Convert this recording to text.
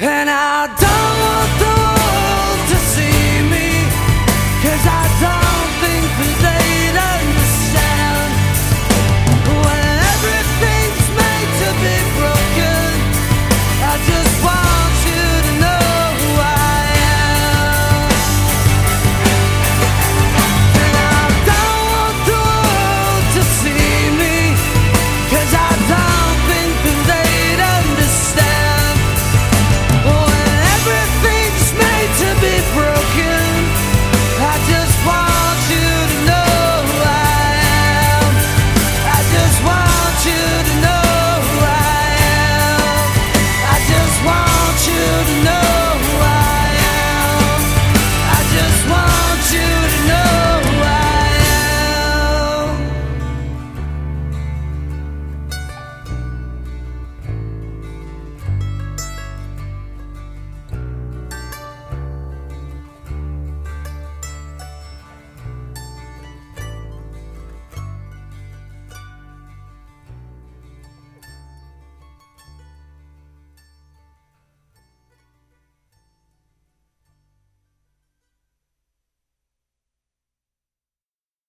And I don't